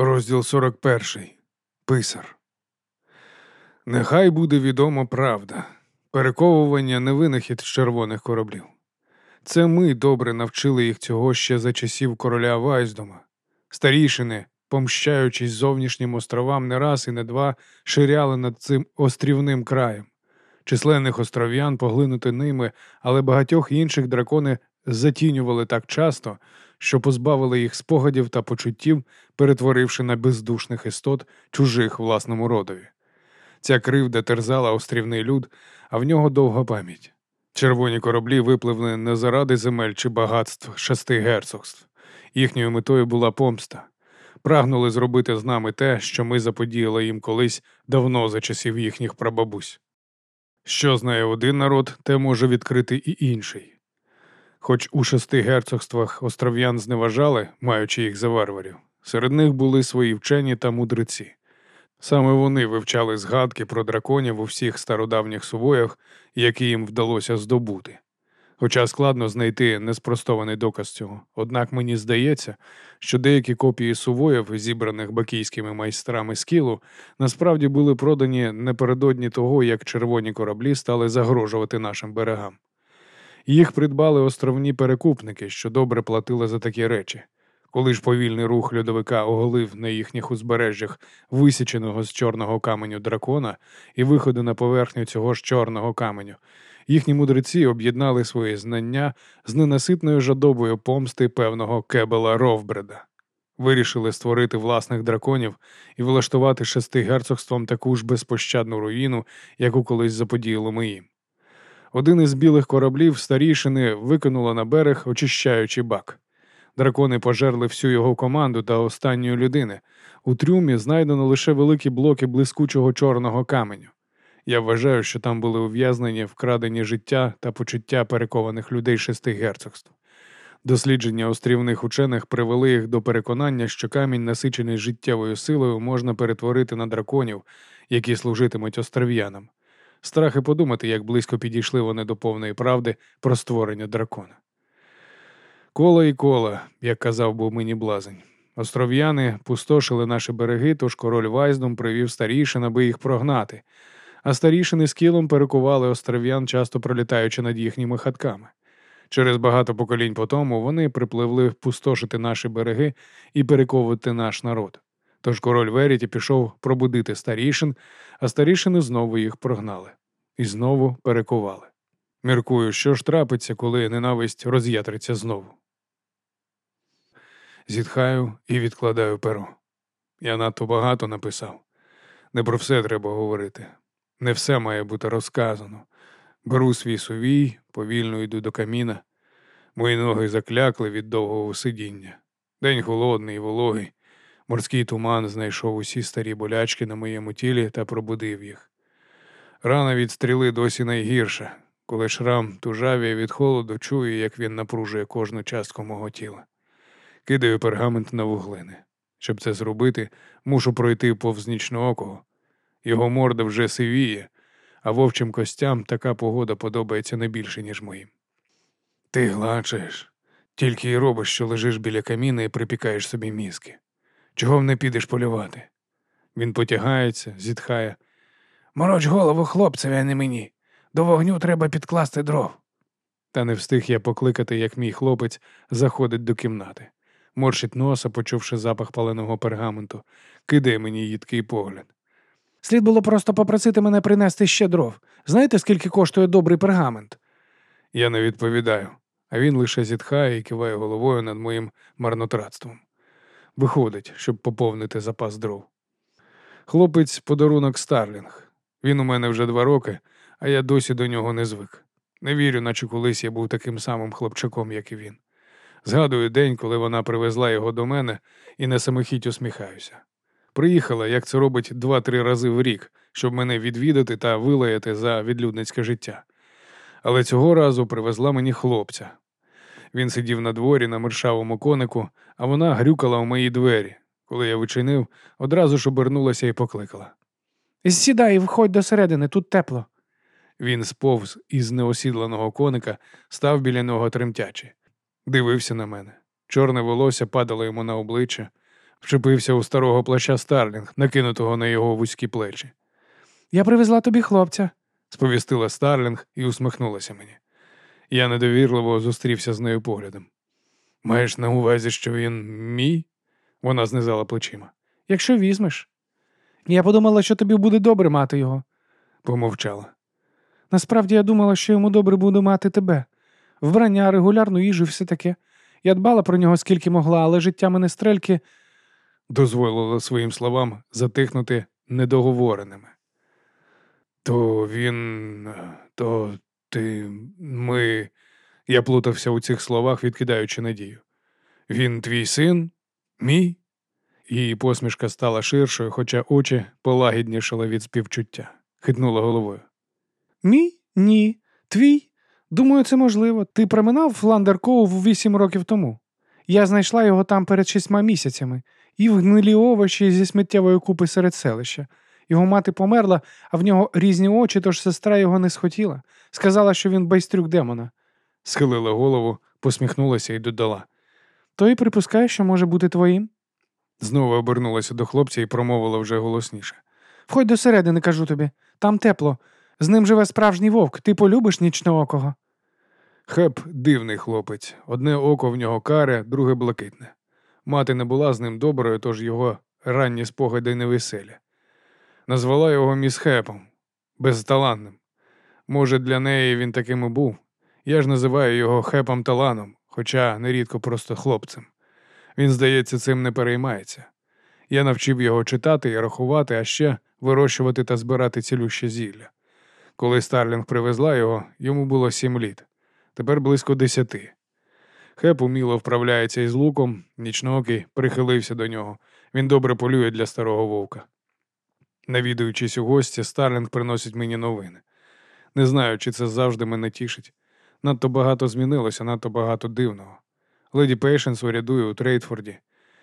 Розділ 41. Писар. Нехай буде відома правда. Перековування не винахід з червоних кораблів. Це ми добре навчили їх цього ще за часів короля Вайздома. Старішини, помщаючись зовнішнім островам, не раз і не два ширяли над цим острівним краєм. Численних остров'ян поглинути ними, але багатьох інших дракони затінювали так часто, що позбавили їх спогадів та почуттів, перетворивши на бездушних істот чужих власному родові. Ця кривда терзала острівний люд, а в нього довга пам'ять. Червоні кораблі випливли не заради земель чи багатств шести герцогств. Їхньою метою була помста. Прагнули зробити з нами те, що ми заподіяли їм колись давно за часів їхніх прабабусь. Що знає один народ, те може відкрити і інший. Хоч у шести герцогствах остров'ян зневажали, маючи їх за варварів, серед них були свої вчені та мудреці. Саме вони вивчали згадки про драконів у всіх стародавніх сувоях, які їм вдалося здобути. Хоча складно знайти неспростований доказ цього, однак мені здається, що деякі копії сувоїв, зібраних бакійськими майстрами скілу, насправді були продані напередодні того, як червоні кораблі стали загрожувати нашим берегам. Їх придбали островні перекупники, що добре платили за такі речі. Коли ж повільний рух льодовика оголив на їхніх узбережжях висіченого з чорного каменю дракона і виходу на поверхню цього ж чорного каменю, їхні мудреці об'єднали свої знання з ненаситною жадобою помсти певного кебела Ровбреда. Вирішили створити власних драконів і влаштувати шести герцогством таку ж безпощадну руїну, яку колись заподіяли ми їм. Один із білих кораблів старішини викинуло на берег, очищаючи бак. Дракони пожерли всю його команду та останньої людини. У трюмі знайдено лише великі блоки блискучого чорного каменю. Я вважаю, що там були ув'язнені вкрадені життя та почуття перекованих людей шести герцогств. Дослідження острівних учених привели їх до переконання, що камінь, насичений життєвою силою, можна перетворити на драконів, які служитимуть остров'янам. Страх і подумати, як близько підійшли вони до повної правди про створення дракона. Коло і коло, як казав був мені блазень. Остров'яни пустошили наші береги, тож король Вайздом привів старішин, аби їх прогнати, а старішини з кілом перекували остров'ян, часто пролітаючи над їхніми хатками. Через багато поколінь по тому вони припливли пустошити наші береги і перековувати наш народ. Тож король Веріті пішов пробудити старішин, а старішини знову їх прогнали і знову перекували. Міркую, що ж трапиться, коли ненависть роз'ятриться знову. Зітхаю і відкладаю перо. Я надто багато написав. Не про все треба говорити. Не все має бути розказано. Беру свій сувій, повільно йду до каміна. Мої ноги заклякли від довгого сидіння. День холодний і вологий. Морський туман знайшов усі старі болячки на моєму тілі та пробудив їх. Рана від стріли досі найгірша, коли шрам тужавіє від холоду, чую, як він напружує кожну частку мого тіла. Кидаю пергамент на вуглини. Щоб це зробити, мушу пройти повз нічноокого. Його морда вже сивіє, а вовчим костям така погода подобається не більше, ніж моїм. Ти гладшаєш, тільки й робиш, що лежиш біля каміна і припікаєш собі мізки. Чого не підеш полювати? Він потягається, зітхає. Мороч голову хлопцеві, а не мені. До вогню треба підкласти дров. Та не встиг я покликати, як мій хлопець заходить до кімнати, морщить носа, почувши запах паленого пергаменту, кидає мені їдкий погляд. Слід було просто попросити мене принести ще дров. Знаєте, скільки коштує добрий пергамент? Я не відповідаю, а він лише зітхає і киває головою над моїм марнотратством. Виходить, щоб поповнити запас дров. Хлопець подарунок Старлінг. Він у мене вже два роки, а я досі до нього не звик. Не вірю, наче колись я був таким самим хлопчаком, як і він. Згадую день, коли вона привезла його до мене і на самохідь усміхаюся. Приїхала, як це робить два-три рази в рік, щоб мене відвідати та вилаяти за відлюдницьке життя. Але цього разу привезла мені хлопця. Він сидів на дворі на мершавому конику, а вона грюкала у мої двері. Коли я вичинив, одразу ж обернулася і покликала. Сідай входь до середини, тут тепло. Він сповз із неосідланого коника, став біля нього тремтячи. Дивився на мене. Чорне волосся падало йому на обличчя, вчепився у старого плаща Старлінг, накинутого на його вузькі плечі. Я привезла тобі хлопця, сповістила Старлінг і усміхнулася мені. Я недовірливо зустрівся з нею поглядом. Маєш на увазі, що він мій? Вона знизала плечима. Якщо візьмеш. Я подумала, що тобі буде добре мати його, помовчала. Насправді я думала, що йому добре буде мати тебе. Вбрання, регулярну їжу, все таке. Я дбала про нього скільки могла, але життя мене стрельки дозволило своїм словам затихнути недоговореними. То він, то ти, ми. Я плутався у цих словах, відкидаючи надію. Він твій син? Мій? Її посмішка стала ширшою, хоча очі полагіднішали від співчуття, хитнула головою. Мій? Ні. Твій? Думаю, це можливо. Ти проминав Фландер Коув вісім років тому. Я знайшла його там перед шістьма місяцями і в гнилі овочі зі сміттєвої купи серед селища. Його мати померла, а в нього різні очі, тож сестра його не схотіла. Сказала, що він байстрюк демона. Схилила голову, посміхнулася і додала. То й припускає, що може бути твоїм. Знову обернулася до хлопця і промовила вже голосніше. Входь до середини, кажу тобі. Там тепло. З ним живе справжній вовк. Ти полюбиш нічноокого. Хеп дивний хлопець. Одне око в нього каре, друге блакитне. Мати не була з ним доброю, тож його ранні спогади невеселі. Назвала його міс Хепом, безталанним. Може, для неї він таким і був. Я ж називаю його хепом таланом, хоча нерідко просто хлопцем. Він, здається, цим не переймається. Я навчив його читати і рахувати, а ще вирощувати та збирати цілюще зілля. Коли Старлінг привезла його, йому було сім літ, тепер близько десяти. Хеп уміло вправляється із луком, нічноокий прихилився до нього. Він добре полює для старого вовка. Навідуючись у гості, Старлінг приносить мені новини. Не знаю, чи це завжди мене тішить. Надто багато змінилося, надто багато дивного. Леді Пейшенс урядує у Трейдфорді.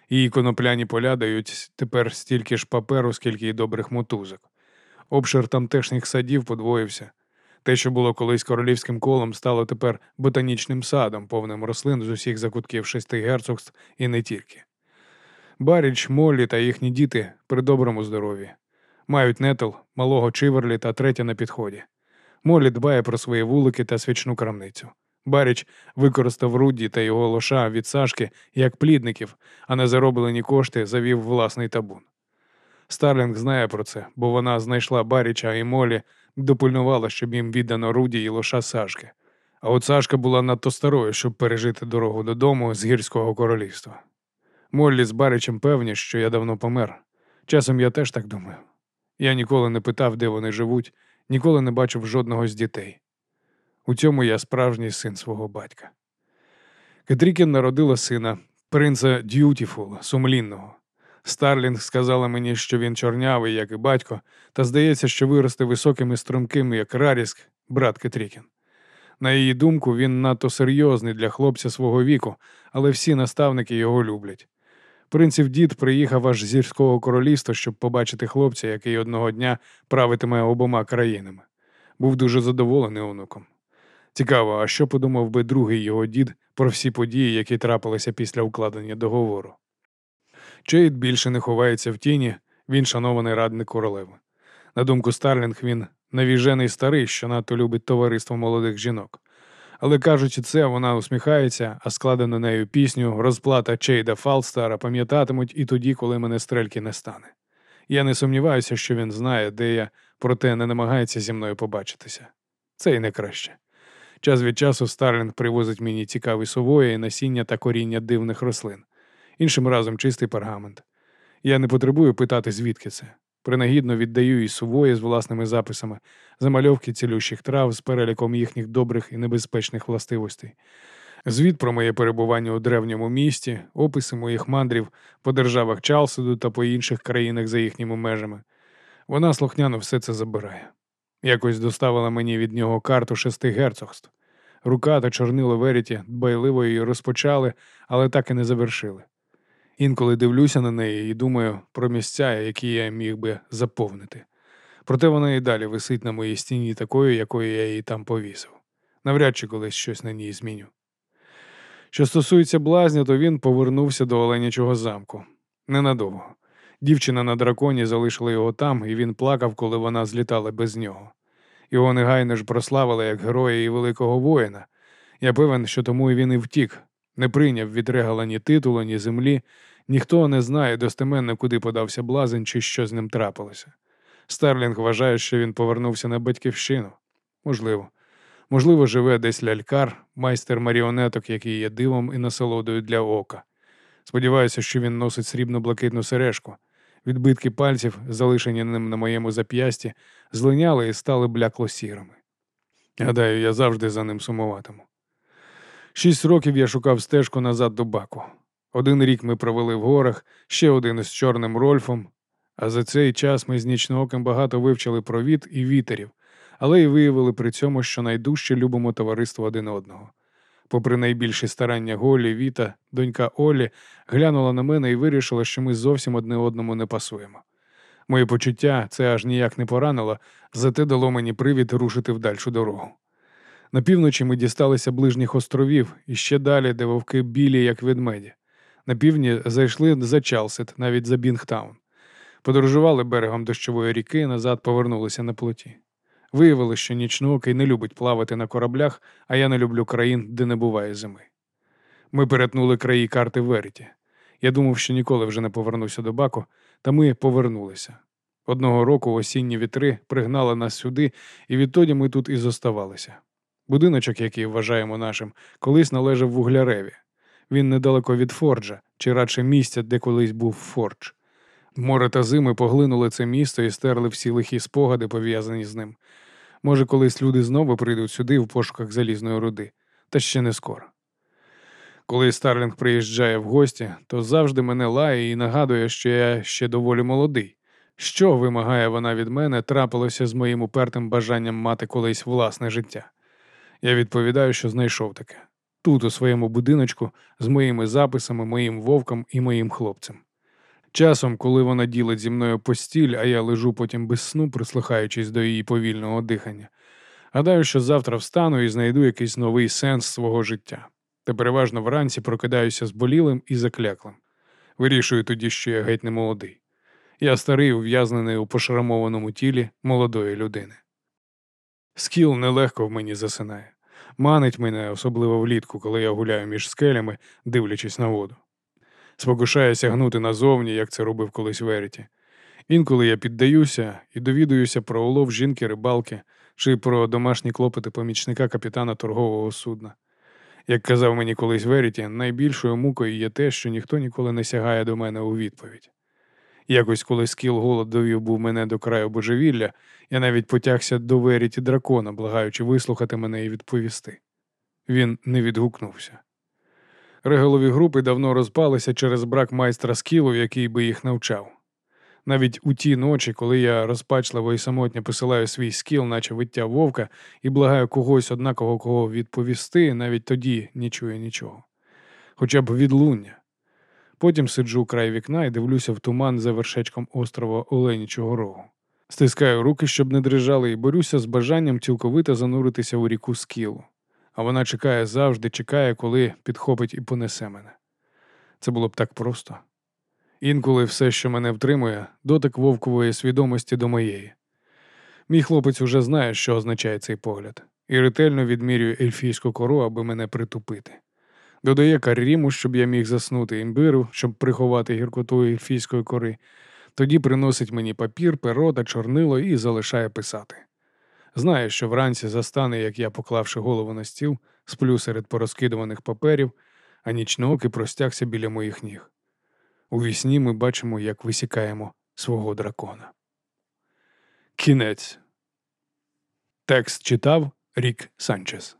Її конопляні поля дають тепер стільки ж паперу, скільки й добрих мотузок. Обшир тамтешніх садів подвоївся. Те, що було колись королівським колом, стало тепер ботанічним садом, повним рослин з усіх закутків шести герцогств і не тільки. Баріч, Моллі та їхні діти при доброму здоров'ї. Мають нетл, малого чиверлі та третя на підході. Молі дбає про свої вулики та свічну крамницю. Баріч використав Рудді та його лоша від Сашки як плідників, а на зароблені кошти завів власний табун. Старлінг знає про це, бо вона знайшла Баріча і Молі, допильнувала, щоб їм віддано Руді і лоша Сашки. А от Сашка була надто старою, щоб пережити дорогу додому з гірського королівства. Моллі з Баричем певні, що я давно помер. Часом я теж так думаю. Я ніколи не питав, де вони живуть, ніколи не бачив жодного з дітей. У цьому я справжній син свого батька. Кетрікін народила сина, принца Д'ютіфул, сумлінного. Старлінг сказала мені, що він чорнявий, як і батько, та здається, що виросте високим і струнким, як Раріск, брат Кетрікін. На її думку, він надто серйозний для хлопця свого віку, але всі наставники його люблять. Принців дід приїхав аж зірського королівства, щоб побачити хлопця, який одного дня правитиме обома країнами. Був дуже задоволений онуком. Цікаво, а що подумав би другий його дід про всі події, які трапилися після укладення договору? Чейд більше не ховається в тіні, він шанований радник королеви. На думку Старлінг, він навіжений старий, що надто любить товариство молодих жінок. Але кажучи це, вона усміхається, а складену нею пісню розплата Чейда Фалстара пам'ятатимуть і тоді, коли мене стрельки не стане. Я не сумніваюся, що він знає, де я, проте не намагається зі мною побачитися. Це й не краще. Час від часу Старлінг привозить мені цікаві сувої, насіння та коріння дивних рослин, іншим разом чистий пергамент. Я не потребую питати, звідки це. Принагідно віддаю і сувої з власними записами, замальовки цілющих трав з переліком їхніх добрих і небезпечних властивостей. Звіт про моє перебування у древньому місті, описи моїх мандрів по державах Чалсиду та по інших країнах за їхніми межами. Вона слухняно все це забирає. Якось доставила мені від нього карту шести герцогств. Рука та чорнило Веріті дбайливо її розпочали, але так і не завершили. Інколи дивлюся на неї і думаю про місця, які я міг би заповнити. Проте вона і далі висить на моїй стіні такою, якою я її там повісив. Навряд чи колись щось на ній зміню. Що стосується блазня, то він повернувся до Оленячого замку. Ненадовго. Дівчина на драконі залишила його там, і він плакав, коли вона злітала без нього. Його негайно ж прославили як героя і великого воїна. Я певен, що тому і він і втік, не прийняв від регала ні титулу, ні землі. Ніхто не знає достеменно, куди подався блазень чи що з ним трапилося. Старлінг вважає, що він повернувся на батьківщину. Можливо. Можливо, живе десь лялькар, майстер маріонеток, який є дивом і насолодою для ока. Сподіваюся, що він носить срібно-блакитну сережку. Відбитки пальців, залишені ним на моєму зап'ясті, злиняли і стали блякло сірими. Гадаю, я завжди за ним сумуватиму. Шість років я шукав стежку назад до баку. Один рік ми провели в горах, ще один із чорним Рольфом, а за цей час ми з нічнооким багато вивчили про віт і вітерів, але й виявили при цьому, що найдужче любимо товариство один одного. Попри найбільші старання Голі, Віта, донька Олі глянула на мене і вирішила, що ми зовсім одне одному не пасуємо. Моє почуття це аж ніяк не поранило, зате дало мені привід рушити в дальшу дорогу. На півночі ми дісталися ближніх островів і ще далі, де вовки білі, як ведмеді. На півдні зайшли за Чалсет, навіть за Бінгтаун. Подорожували берегом дощової ріки, назад повернулися на плоті. Виявилося, що нічноокий не любить плавати на кораблях, а я не люблю країн, де не буває зими. Ми перетнули краї карти Веріті. Я думав, що ніколи вже не повернуся до баку, та ми повернулися. Одного року осінні вітри пригнали нас сюди, і відтоді ми тут і зоставалися. Будиночок, який вважаємо нашим, колись належав вугляреві. Він недалеко від Форджа, чи радше місця, де колись був Фордж. Море та зими поглинули це місто і стерли всі лихі спогади, пов'язані з ним. Може, колись люди знову прийдуть сюди в пошуках залізної руди, та ще не скоро. Коли Старлінг приїжджає в гості, то завжди мене лає і нагадує, що я ще доволі молодий. Що вимагає вона від мене, трапилося з моїм упертим бажанням мати колись власне життя. Я відповідаю, що знайшов таке тут, у своєму будиночку, з моїми записами, моїм вовком і моїм хлопцем. Часом, коли вона ділить зі мною постіль, а я лежу потім без сну, прислухаючись до її повільного дихання, гадаю, що завтра встану і знайду якийсь новий сенс свого життя. Та переважно вранці прокидаюся зболілим і закляклим. Вирішую тоді, що я геть не молодий. Я старий, ув'язнений у пошрамованому тілі молодої людини. Скіл нелегко в мені засинає, манить мене, особливо влітку, коли я гуляю між скелями, дивлячись на воду. Спокушає сягнути назовні, як це робив колись Веріті. Інколи я піддаюся і довідуюся про улов жінки рибалки чи про домашні клопоти помічника капітана торгового судна. Як казав мені колись Веріті, найбільшою мукою є те, що ніхто ніколи не сягає до мене у відповідь. Якось, коли скіл голод довів був мене до краю божевілля, я навіть потягся до Веріті дракона, благаючи вислухати мене і відповісти. Він не відгукнувся. Реголові групи давно розпалися через брак майстра скілу, який би їх навчав. Навіть у ті ночі, коли я розпачливо і самотньо посилаю свій скіл, наче виття вовка, і благаю когось однаково кого відповісти, навіть тоді не чую нічого. Хоча б відлуння. Потім сиджу край вікна і дивлюся в туман за вершечком острова Оленічого Рогу. Стискаю руки, щоб не дрижали, і борюся з бажанням цілковито зануритися у ріку скілу. А вона чекає завжди, чекає, коли підхопить і понесе мене. Це було б так просто. Інколи все, що мене втримує, дотик вовкової свідомості до моєї. Мій хлопець уже знає, що означає цей погляд, і ретельно відмірює ельфійську кору, аби мене притупити. Додає карріму, щоб я міг заснути імбиру, щоб приховати гіркоту ельфійської кори. Тоді приносить мені папір, перо та чорнило і залишає писати. Знає, що вранці застане, як я, поклавши голову на стіл, сплю серед порозкидуваних паперів, а нічнооки простягся біля моїх ніг. У вісні ми бачимо, як висікаємо свого дракона. Кінець. Текст читав Рік Санчес.